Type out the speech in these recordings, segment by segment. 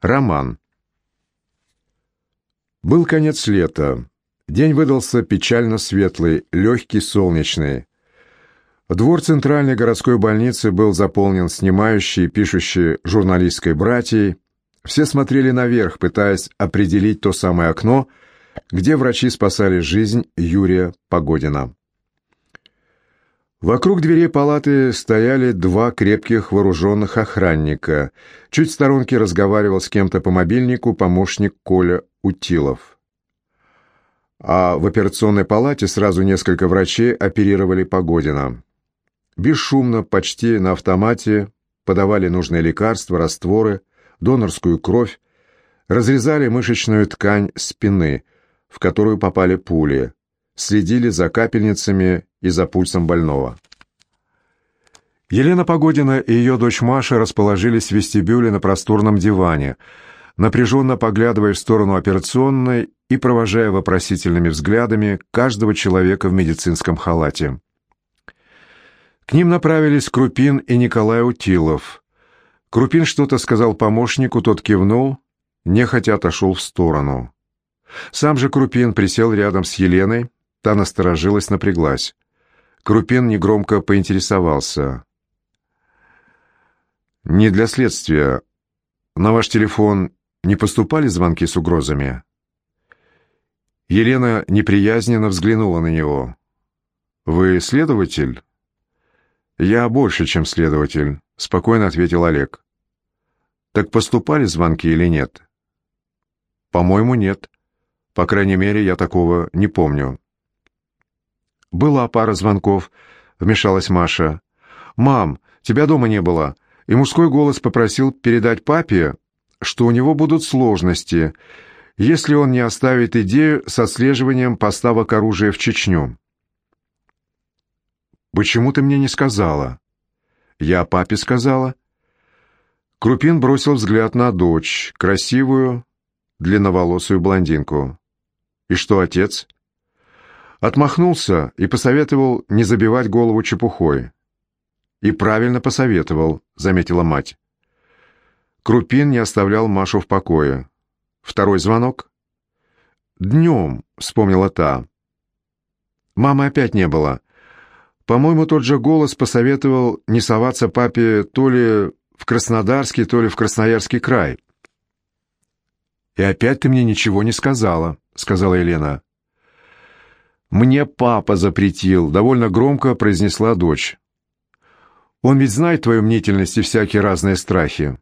Роман. Был конец лета. День выдался печально светлый, легкий, солнечный. Двор центральной городской больницы был заполнен снимающей и пишущей журналистской братьей. Все смотрели наверх, пытаясь определить то самое окно, где врачи спасали жизнь Юрия Погодина. Вокруг дверей палаты стояли два крепких вооруженных охранника. Чуть в сторонке разговаривал с кем-то по мобильнику помощник Коля Утилов. А в операционной палате сразу несколько врачей оперировали Погодина. Бесшумно, почти на автомате, подавали нужные лекарства, растворы, донорскую кровь, разрезали мышечную ткань спины, в которую попали пули, следили за капельницами и за пульсом больного. Елена Погодина и ее дочь Маша расположились в вестибюле на просторном диване, напряженно поглядывая в сторону операционной и провожая вопросительными взглядами каждого человека в медицинском халате. К ним направились Крупин и Николай Утилов. Крупин что-то сказал помощнику, тот кивнул, нехотя отошел в сторону. Сам же Крупин присел рядом с Еленой, та насторожилась, напряглась. Крупин негромко поинтересовался. «Не для следствия. На ваш телефон не поступали звонки с угрозами?» Елена неприязненно взглянула на него. «Вы следователь?» «Я больше, чем следователь», — спокойно ответил Олег. «Так поступали звонки или нет?» «По-моему, нет. По крайней мере, я такого не помню». «Была пара звонков», — вмешалась Маша. «Мам, тебя дома не было». И мужской голос попросил передать папе, что у него будут сложности, если он не оставит идею с отслеживанием поставок оружия в Чечню. «Почему ты мне не сказала?» «Я папе сказала». Крупин бросил взгляд на дочь, красивую, длинноволосую блондинку. «И что, отец?» Отмахнулся и посоветовал не забивать голову чепухой. «И правильно посоветовал», — заметила мать. Крупин не оставлял Машу в покое. Второй звонок? «Днем», — вспомнила та. Мамы опять не было. По-моему, тот же голос посоветовал не соваться папе то ли в Краснодарский, то ли в Красноярский край. «И опять ты мне ничего не сказала», — сказала Елена. «Мне папа запретил», — довольно громко произнесла дочь. «Он ведь знает твою мнительность и всякие разные страхи».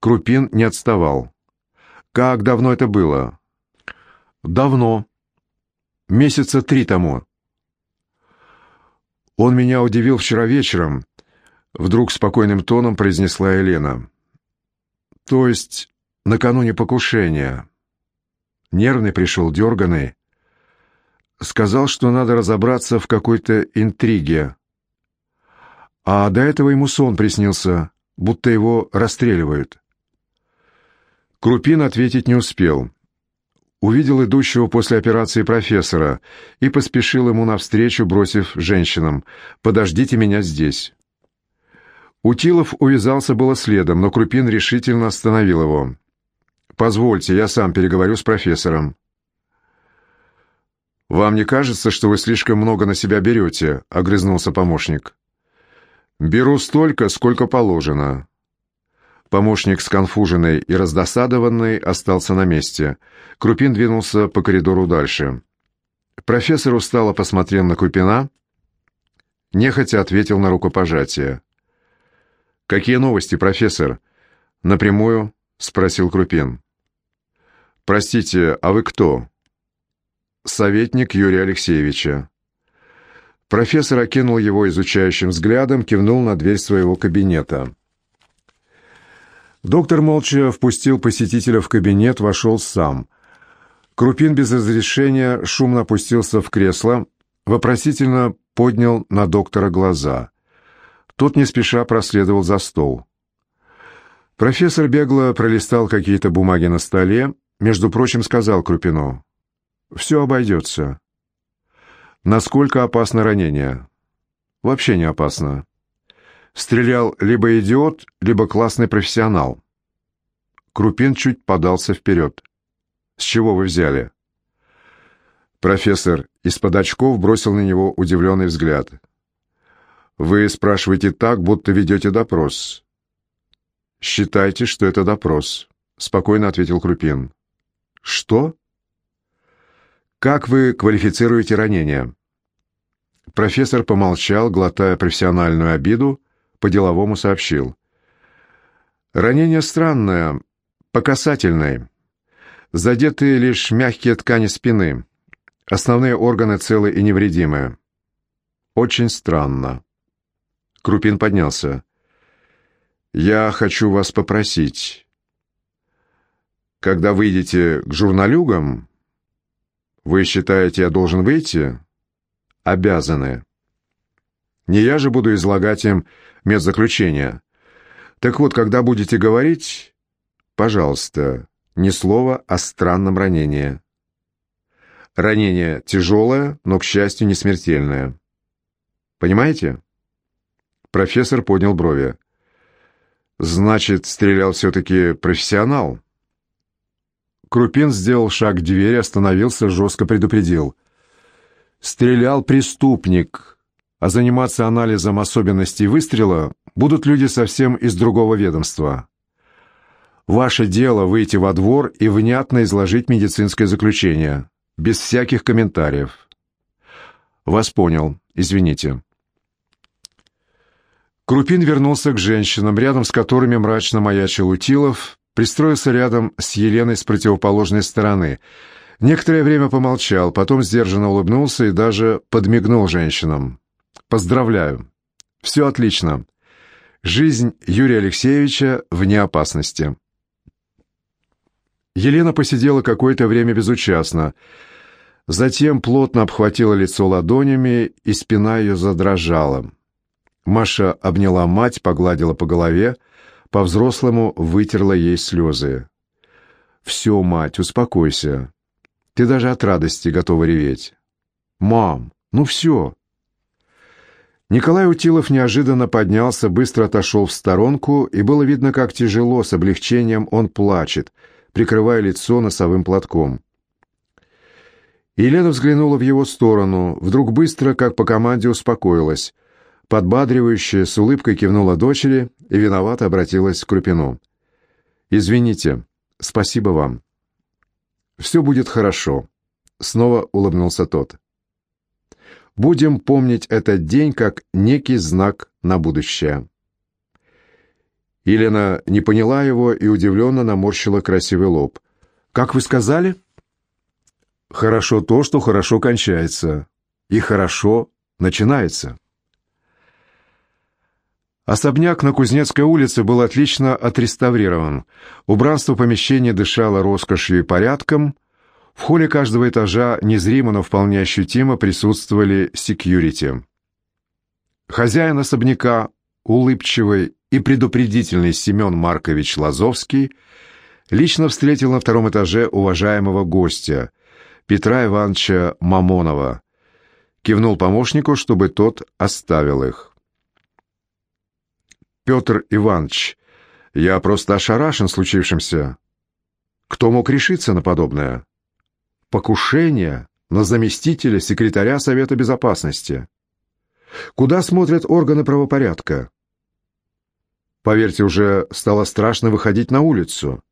Крупин не отставал. «Как давно это было?» «Давно. Месяца три тому». «Он меня удивил вчера вечером», — вдруг спокойным тоном произнесла Елена. «То есть накануне покушения. Нервный пришел, дерганый. Сказал, что надо разобраться в какой-то интриге. А до этого ему сон приснился, будто его расстреливают. Крупин ответить не успел. Увидел идущего после операции профессора и поспешил ему навстречу, бросив женщинам «Подождите меня здесь». Утилов увязался было следом, но Крупин решительно остановил его. «Позвольте, я сам переговорю с профессором». «Вам не кажется, что вы слишком много на себя берете?» — огрызнулся помощник. «Беру столько, сколько положено». Помощник, сконфуженный и раздосадованный, остался на месте. Крупин двинулся по коридору дальше. Профессор устало посмотрел на Крупина, нехотя ответил на рукопожатие. «Какие новости, профессор?» «Напрямую?» — спросил Крупин. «Простите, а вы кто?» Советник Юрия Алексеевича. Профессор окинул его изучающим взглядом, кивнул на дверь своего кабинета. Доктор молча впустил посетителя в кабинет, вошел сам. Крупин без разрешения шумно опустился в кресло, вопросительно поднял на доктора глаза. Тот не спеша проследовал за стол. Профессор бегло пролистал какие-то бумаги на столе, между прочим, сказал Крупину все обойдется. Насколько опасно ранение? Вообще не опасно. Стрелял либо идиот, либо классный профессионал. Крупин чуть подался вперед. «С чего вы взяли?» Профессор из-под очков бросил на него удивленный взгляд. «Вы спрашиваете так, будто ведете допрос». «Считайте, что это допрос», — спокойно ответил Крупин. «Что?» «Как вы квалифицируете ранение?» Профессор помолчал, глотая профессиональную обиду, по-деловому сообщил. «Ранение странное, по касательной. Задеты лишь мягкие ткани спины. Основные органы целы и невредимы. Очень странно. Крупин поднялся. Я хочу вас попросить. Когда выйдете к журналюгам, вы считаете, я должен выйти? Обязаны. Не я же буду излагать им медзаключение. Так вот, когда будете говорить, пожалуйста, ни слова о странном ранении. Ранение тяжелое, но, к счастью, не смертельное. Понимаете? Профессор поднял брови. Значит, стрелял все-таки профессионал? Крупин сделал шаг к двери, остановился, жестко предупредил. Стрелял преступник, а заниматься анализом особенностей выстрела будут люди совсем из другого ведомства. Ваше дело выйти во двор и внятно изложить медицинское заключение без всяких комментариев. Вас понял, извините. Крупин вернулся к женщинам, рядом с которыми мрачно маячил Утилов, пристроился рядом с Еленой с противоположной стороны. Некоторое время помолчал, потом сдержанно улыбнулся и даже подмигнул женщинам. «Поздравляю. Все отлично. Жизнь Юрия Алексеевича вне опасности». Елена посидела какое-то время безучастно, Затем плотно обхватила лицо ладонями, и спина ее задрожала. Маша обняла мать, погладила по голове, по-взрослому вытерла ей слезы. «Все, мать, успокойся. Ты даже от радости готова реветь». «Мам, ну все». Николай Утилов неожиданно поднялся, быстро отошел в сторонку, и было видно, как тяжело, с облегчением он плачет, прикрывая лицо носовым платком. Елена взглянула в его сторону, вдруг быстро, как по команде, успокоилась. Подбадривающе, с улыбкой кивнула дочери и виновато обратилась к Крупину. «Извините, спасибо вам». «Все будет хорошо», — снова улыбнулся тот. «Будем помнить этот день как некий знак на будущее». Елена не поняла его и удивленно наморщила красивый лоб. «Как вы сказали?» Хорошо то, что хорошо кончается, и хорошо начинается. Особняк на Кузнецкой улице был отлично отреставрирован. Убранство помещения дышало роскошью и порядком. В холле каждого этажа незримо, но вполне ощутимо присутствовали секьюрити. Хозяин особняка, улыбчивый и предупредительный Семен Маркович Лазовский, лично встретил на втором этаже уважаемого гостя – Петра Ивановича Мамонова. Кивнул помощнику, чтобы тот оставил их. «Петр Иванович, я просто ошарашен случившимся. Кто мог решиться на подобное? Покушение на заместителя секретаря Совета Безопасности. Куда смотрят органы правопорядка? Поверьте, уже стало страшно выходить на улицу.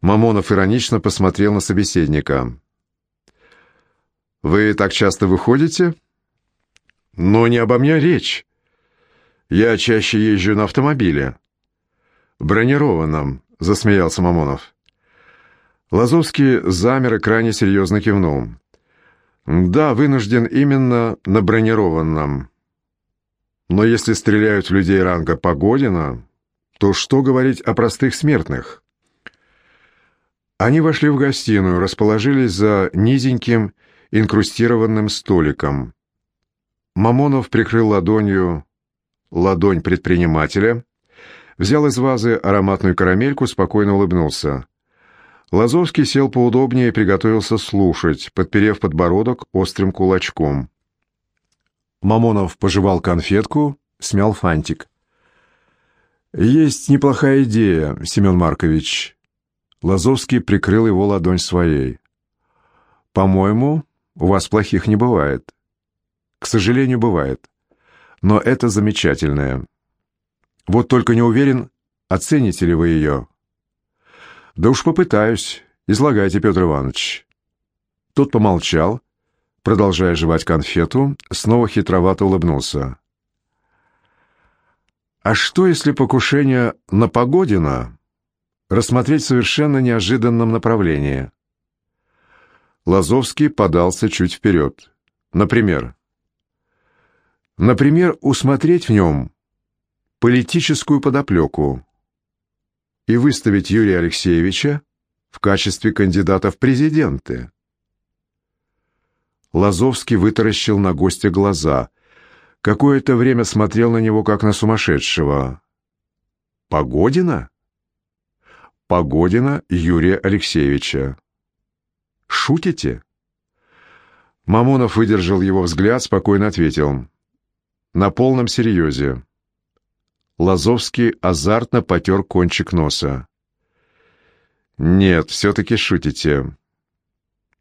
Мамонов иронично посмотрел на собеседника. «Вы так часто выходите?» «Но не обо мне речь. Я чаще езжу на автомобиле». «Бронированном», — засмеялся Мамонов. Лазовский замер и крайне серьезно кивнул. «Да, вынужден именно на бронированном. Но если стреляют в людей ранга Погодина, то что говорить о простых смертных?» Они вошли в гостиную, расположились за низеньким инкрустированным столиком. Мамонов прикрыл ладонью ладонь предпринимателя, взял из вазы ароматную карамельку, спокойно улыбнулся. Лазовский сел поудобнее и приготовился слушать, подперев подбородок острым кулачком. Мамонов пожевал конфетку, смял фантик. «Есть неплохая идея, Семен Маркович». Лазовский прикрыл его ладонь своей. «По-моему, у вас плохих не бывает. К сожалению, бывает. Но это замечательное. Вот только не уверен, оцените ли вы ее». «Да уж попытаюсь. Излагайте, Петр Иванович». Тот помолчал, продолжая жевать конфету, снова хитровато улыбнулся. А что, если покушение на Погодина рассмотреть в совершенно неожиданном направлении? Лазовский подался чуть вперед. Например? Например, усмотреть в нем политическую подоплеку и выставить Юрия Алексеевича в качестве кандидата в президенты. Лазовский вытаращил на гостя глаза – какое-то время смотрел на него, как на сумасшедшего. «Погодина?» «Погодина Юрия Алексеевича». «Шутите?» Мамонов выдержал его взгляд, спокойно ответил. «На полном серьезе». Лазовский азартно потер кончик носа. «Нет, все-таки шутите.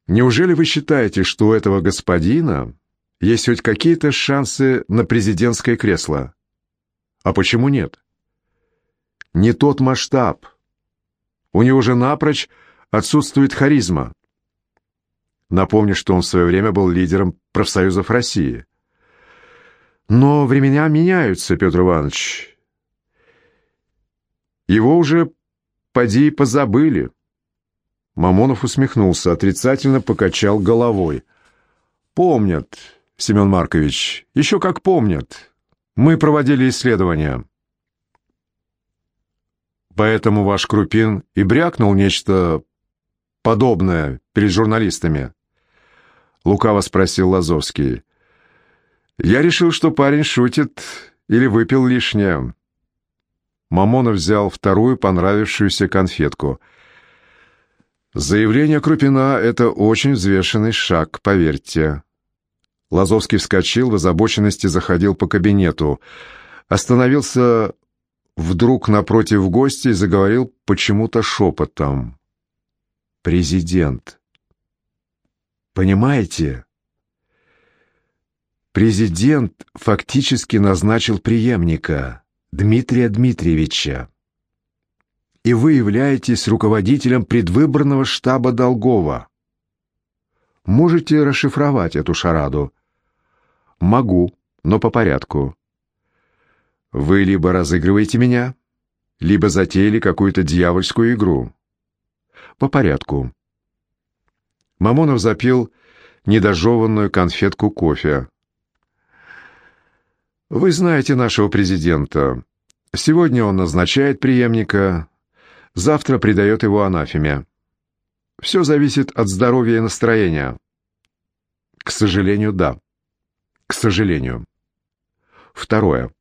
Неужели вы считаете, что у этого господина есть хоть какие-то шансы на президентское кресло. А почему нет? Не тот масштаб. У него же напрочь отсутствует харизма. Напомню, что он в свое время был лидером профсоюзов России. Но времена меняются, Петр Иванович. Его уже поди позабыли. Мамонов усмехнулся, отрицательно покачал головой. Помнят, Семен Маркович, еще как помнят. Мы проводили исследования. Поэтому ваш Крупин и брякнул нечто подобное перед журналистами. Лукаво спросил Лазовский. Я решил, что парень шутит или выпил лишнее. Мамонов взял вторую понравившуюся конфетку. Заявление Крупина — это очень взвешенный шаг, поверьте. Лазовский вскочил, в озабоченности заходил по кабинету. Остановился вдруг напротив гостя и заговорил почему-то шепотом. «Президент. Понимаете? Президент фактически назначил преемника, Дмитрия Дмитриевича. И вы являетесь руководителем предвыборного штаба Долгова. Можете расшифровать эту шараду?» «Могу, но по порядку». «Вы либо разыгрываете меня, либо затеяли какую-то дьявольскую игру». «По порядку». Мамонов запил недожеванную конфетку кофе. «Вы знаете нашего президента. Сегодня он назначает преемника, завтра придает его анафеме. Все зависит от здоровья и настроения». «К сожалению, да» к сожалению. Второе.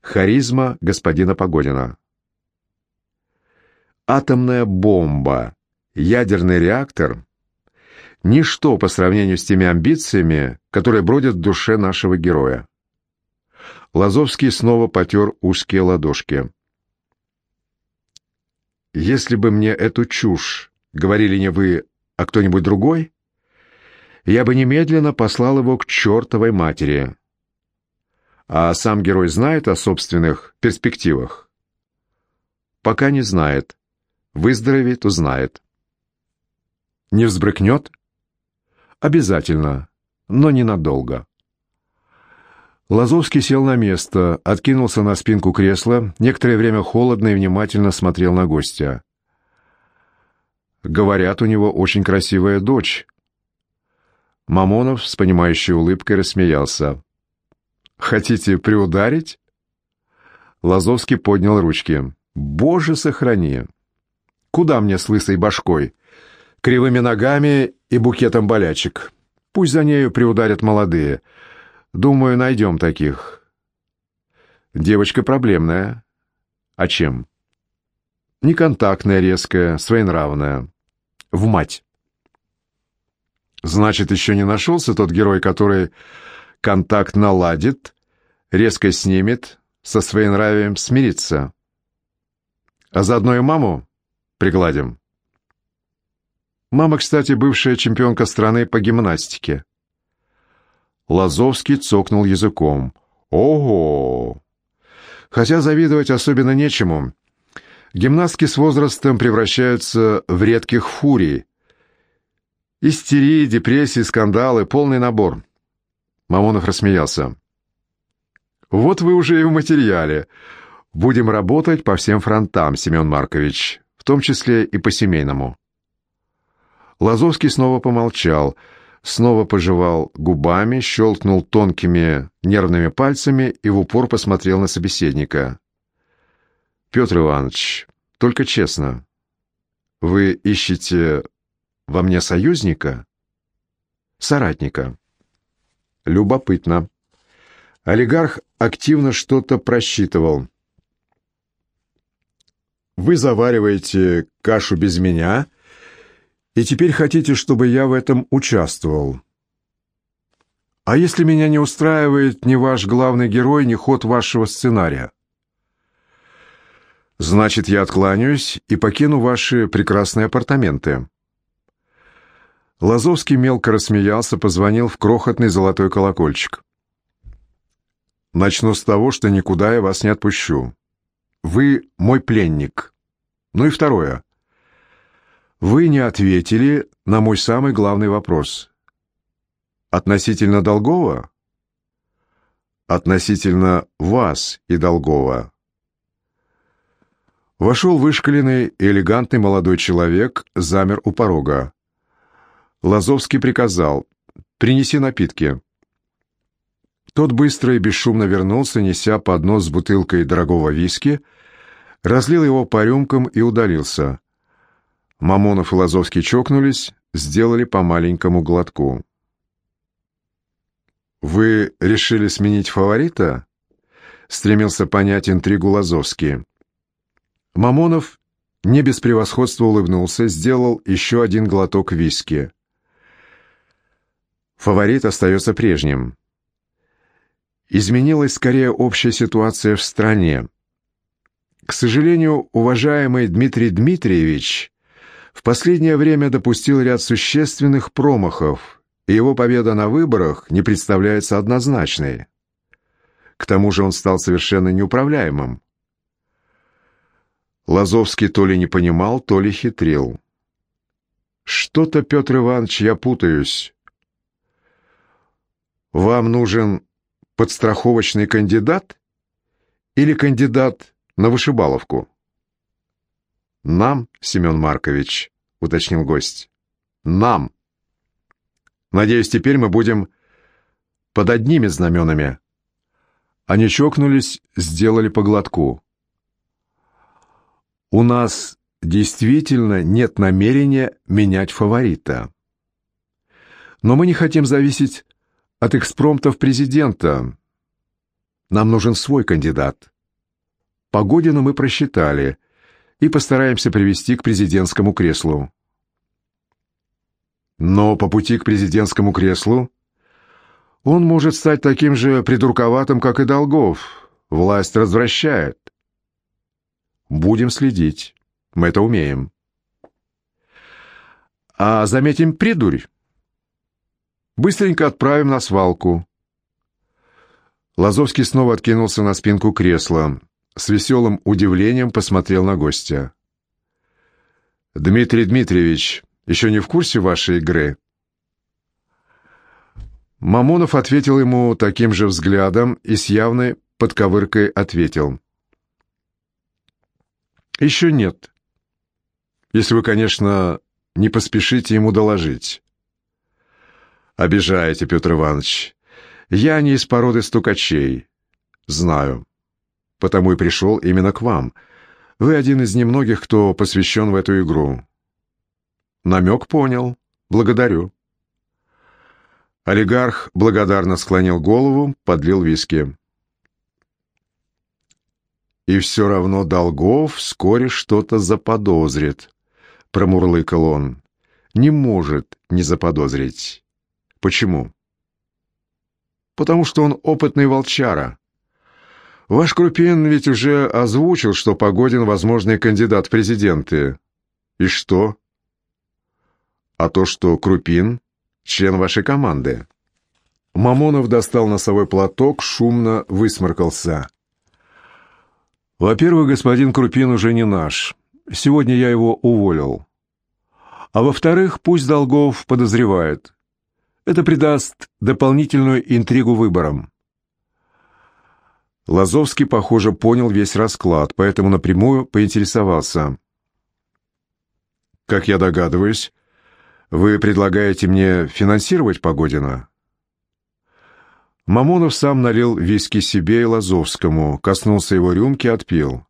Харизма господина Погодина. Атомная бомба, ядерный реактор — ничто по сравнению с теми амбициями, которые бродят в душе нашего героя. Лазовский снова потер узкие ладошки. «Если бы мне эту чушь говорили не вы, а кто-нибудь другой, я бы немедленно послал его к чертовой матери. А сам герой знает о собственных перспективах? Пока не знает. Выздоровеет, узнает. Не взбрыкнет? Обязательно, но ненадолго. Лазовский сел на место, откинулся на спинку кресла, некоторое время холодно и внимательно смотрел на гостя. «Говорят, у него очень красивая дочь», Мамонов с понимающей улыбкой рассмеялся. «Хотите приударить?» Лазовский поднял ручки. «Боже, сохрани! Куда мне с лысой башкой? Кривыми ногами и букетом болячек. Пусть за нею приударят молодые. Думаю, найдем таких». «Девочка проблемная». «А чем?» «Неконтактная, резкая, своенравная. В мать». Значит, еще не нашелся тот герой, который контакт наладит, резко снимет, со своенравием смириться. А заодно и маму пригладим. Мама, кстати, бывшая чемпионка страны по гимнастике. Лазовский цокнул языком. Ого! Хотя завидовать особенно нечему. Гимнастки с возрастом превращаются в редких фурий. Истерии, депрессии, скандалы, полный набор. Мамонов рассмеялся. «Вот вы уже и в материале. Будем работать по всем фронтам, Семен Маркович, в том числе и по семейному». Лазовский снова помолчал, снова пожевал губами, щелкнул тонкими нервными пальцами и в упор посмотрел на собеседника. «Петр Иванович, только честно, вы ищете во мне союзника? Соратника?» Любопытно. Олигарх активно что-то просчитывал. «Вы завариваете кашу без меня, и теперь хотите, чтобы я в этом участвовал. А если меня не устраивает ни ваш главный герой, ни ход вашего сценария? Значит, я откланяюсь и покину ваши прекрасные апартаменты». Лазовский мелко рассмеялся, позвонил в крохотный золотой колокольчик. «Начну с того, что никуда я вас не отпущу. Вы мой пленник. Ну и второе. Вы не ответили на мой самый главный вопрос. Относительно Долгова? Относительно вас и Долгова. Вошел вышкаленный и элегантный молодой человек, замер у порога. Лазовский приказал «Принеси напитки». Тот быстро и бесшумно вернулся, неся поднос с бутылкой дорогого виски, разлил его по рюмкам и удалился. Мамонов и Лазовский чокнулись, сделали по маленькому глотку. «Вы решили сменить фаворита?» — стремился понять интригу Лазовский. Мамонов не без превосходства улыбнулся, сделал еще один глоток виски. Фаворит остается прежним. Изменилась скорее общая ситуация в стране. К сожалению, уважаемый Дмитрий Дмитриевич в последнее время допустил ряд существенных промахов, и его победа на выборах не представляется однозначной. К тому же он стал совершенно неуправляемым. Лазовский то ли не понимал, то ли хитрил. «Что-то, Петр Иванович, я путаюсь. Вам нужен подстраховочный кандидат или кандидат на вышибаловку? Нам, Семен Маркович, уточнил гость. Нам. Надеюсь, теперь мы будем под одними знаменами. Они чокнулись, сделали по глотку. У нас действительно нет намерения менять фаворита. Но мы не хотим зависеть от экспромтов президента. Нам нужен свой кандидат. Погодину мы просчитали и постараемся привести к президентскому креслу. Но по пути к президентскому креслу он может стать таким же придурковатым, как и Долгов. Власть развращает. Будем следить. Мы это умеем. А заметим придурь. Быстренько отправим на свалку». Лазовский снова откинулся на спинку кресла. С веселым удивлением посмотрел на гостя. «Дмитрий Дмитриевич, еще не в курсе вашей игры?» Мамонов ответил ему таким же взглядом и с явной подковыркой ответил. «Еще нет. Если вы, конечно, не поспешите ему доложить». «Обижаете, Петр Иванович. Я не из породы стукачей. Знаю. Потому и пришел именно к вам. Вы один из немногих, кто посвящен в эту игру». «Намек понял. Благодарю». Олигарх благодарно склонил голову, подлил виски. «И все равно Долгов вскоре что-то заподозрит», — промурлыкал он. «Не может не заподозрить». Почему? Потому что он опытный волчара. Ваш Крупин ведь уже озвучил, что Погодин возможный кандидат в президенты. И что? А то, что Крупин — член вашей команды. Мамонов достал носовой платок, шумно высморкался. «Во-первых, господин Крупин уже не наш. Сегодня я его уволил. А во-вторых, пусть Долгов подозревает. Это придаст дополнительную интригу выборам». Лазовский, похоже, понял весь расклад, поэтому напрямую поинтересовался. «Как я догадываюсь, вы предлагаете мне финансировать Погодина?» Мамонов сам налил виски себе и Лазовскому, коснулся его рюмки, отпил.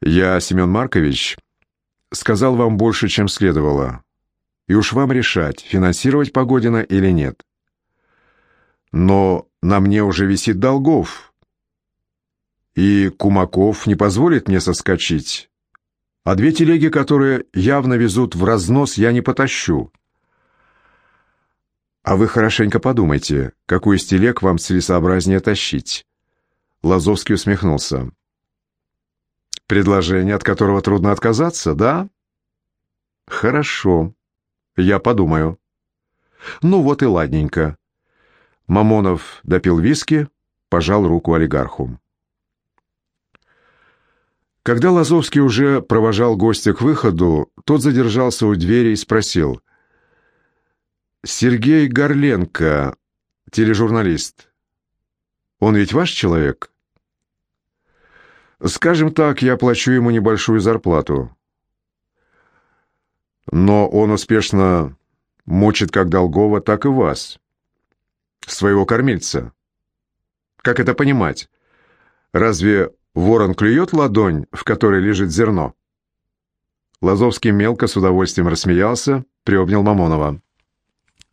«Я, Семен Маркович, сказал вам больше, чем следовало. И уж вам решать, финансировать Погодина или нет. Но на мне уже висит долгов, и Кумаков не позволит мне соскочить. А две телеги, которые явно везут в разнос, я не потащу. А вы хорошенько подумайте, какую из телег вам целесообразнее тащить. Лазовский усмехнулся. Предложение, от которого трудно отказаться, да? Хорошо. Я подумаю. Ну вот и ладненько. Мамонов допил виски, пожал руку олигарху. Когда Лазовский уже провожал гостя к выходу, тот задержался у двери и спросил — Сергей Горленко, тележурналист. Он ведь ваш человек? Скажем так, я плачу ему небольшую зарплату. Но он успешно мучит как Долгова, так и вас. Своего кормильца. Как это понимать? Разве ворон клюет ладонь, в которой лежит зерно? Лазовский мелко с удовольствием рассмеялся, приобнял Мамонова.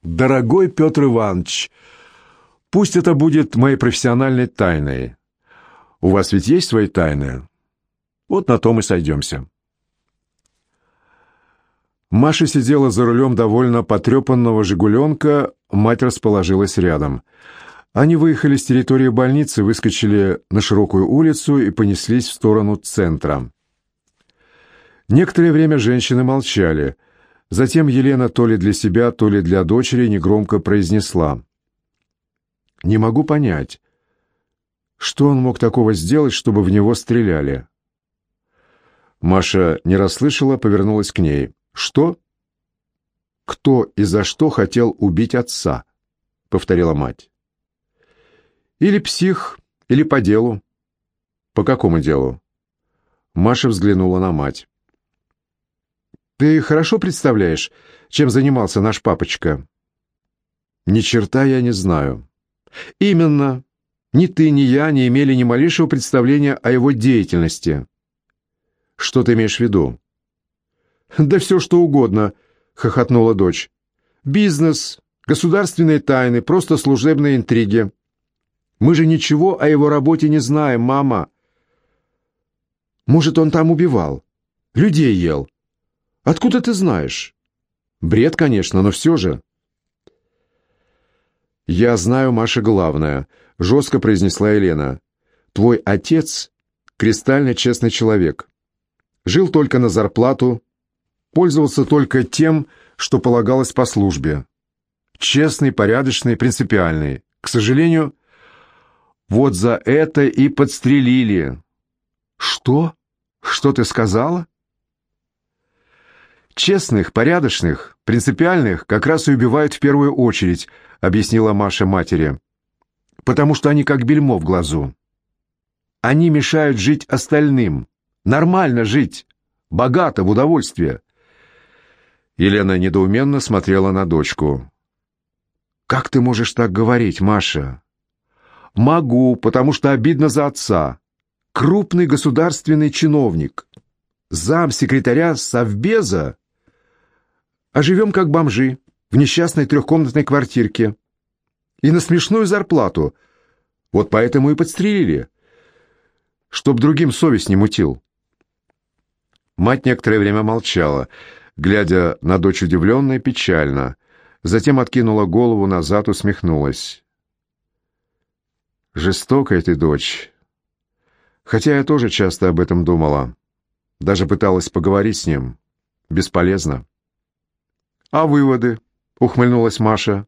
Дорогой Петр Иванович, пусть это будет моей профессиональной тайной. У вас ведь есть свои тайны? Вот на том и сойдемся. Маша сидела за рулем довольно потрепанного «Жигуленка», мать расположилась рядом. Они выехали с территории больницы, выскочили на широкую улицу и понеслись в сторону центра. Некоторое время женщины молчали – Затем Елена то ли для себя, то ли для дочери негромко произнесла. «Не могу понять, что он мог такого сделать, чтобы в него стреляли?» Маша не расслышала, повернулась к ней. «Что?» «Кто и за что хотел убить отца?» — повторила мать. «Или псих, или по делу». «По какому делу?» Маша взглянула на мать. Ты хорошо представляешь, чем занимался наш папочка? Ни черта я не знаю. Именно. Ни ты, ни я не имели ни малейшего представления о его деятельности. Что ты имеешь в виду? Да все что угодно, хохотнула дочь. Бизнес, государственные тайны, просто служебные интриги. Мы же ничего о его работе не знаем, мама. Может, он там убивал, людей ел. Откуда ты знаешь? Бред, конечно, но все же. Я знаю, Маша, главное, жестко произнесла Елена. Твой отец кристально честный человек. Жил только на зарплату, пользовался только тем, что полагалось по службе. Честный, порядочный, принципиальный. К сожалению, вот за это и подстрелили. Что? Что ты сказала? Честных, порядочных, принципиальных как раз и убивают в первую очередь, объяснила Маша матери. Потому что они как бельмо в глазу. Они мешают жить остальным. Нормально жить. Богато, в удовольствие. Елена недоуменно смотрела на дочку. «Как ты можешь так говорить, Маша?» «Могу, потому что обидно за отца. Крупный государственный чиновник. Зам секретаря Совбеза а живем как бомжи в несчастной трехкомнатной квартирке. И на смешную зарплату. Вот поэтому и подстрелили. Чтоб другим совесть не мутил. Мать некоторое время молчала, глядя на дочь удивленно и печально. Затем откинула голову назад, усмехнулась. Жестокая ты дочь. Хотя я тоже часто об этом думала. Даже пыталась поговорить с ним. Бесполезно. «А выводы?» — ухмыльнулась Маша.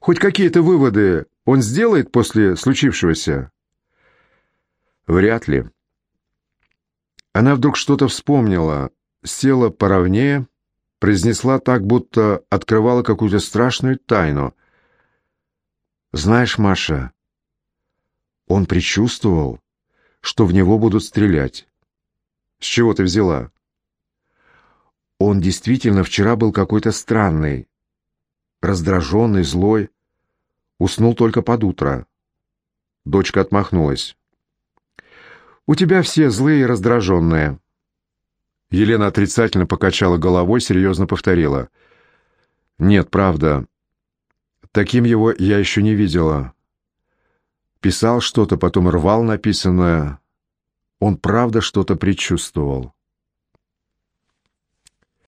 «Хоть какие-то выводы он сделает после случившегося?» «Вряд ли». Она вдруг что-то вспомнила, села поровнее, произнесла так, будто открывала какую-то страшную тайну. «Знаешь, Маша, он предчувствовал, что в него будут стрелять». «С чего ты взяла?» Он действительно вчера был какой-то странный, раздраженный, злой. Уснул только под утро. Дочка отмахнулась. «У тебя все злые и раздраженные». Елена отрицательно покачала головой, серьезно повторила. «Нет, правда. Таким его я еще не видела. Писал что-то, потом рвал написанное. Он правда что-то предчувствовал».